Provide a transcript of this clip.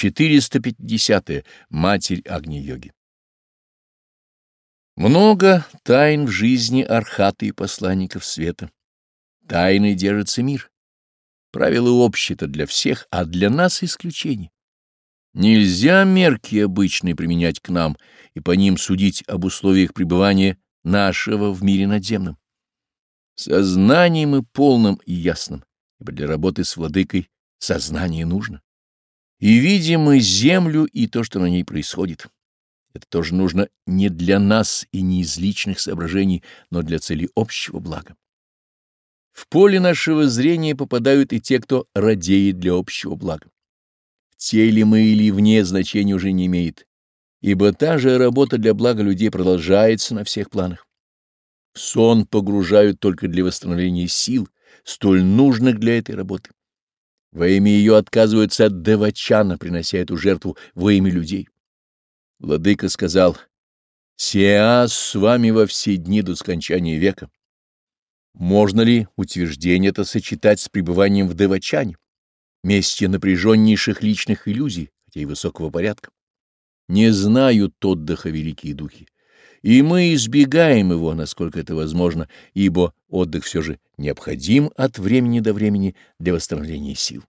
450. -е. Матерь огни йоги Много тайн в жизни архаты и посланников света. Тайны держится мир. Правила общие-то для всех, а для нас исключение. Нельзя мерки обычные применять к нам и по ним судить об условиях пребывания нашего в мире надземном. Сознанием и полным и ясным, ибо для работы с владыкой сознание нужно. И видим мы землю и то, что на ней происходит. Это тоже нужно не для нас и не из личных соображений, но для цели общего блага. В поле нашего зрения попадают и те, кто радеет для общего блага. В теле мы или вне значения уже не имеет, ибо та же работа для блага людей продолжается на всех планах. В сон погружают только для восстановления сил, столь нужных для этой работы. Во имя ее отказываются от девачана, принося эту жертву во имя людей. Владыка сказал, «Сеас с вами во все дни до скончания века». Можно ли утверждение это сочетать с пребыванием в девачане, месте напряженнейших личных иллюзий, хотя и высокого порядка? Не знают отдыха великие духи и мы избегаем его, насколько это возможно, ибо отдых все же необходим от времени до времени для восстановления сил.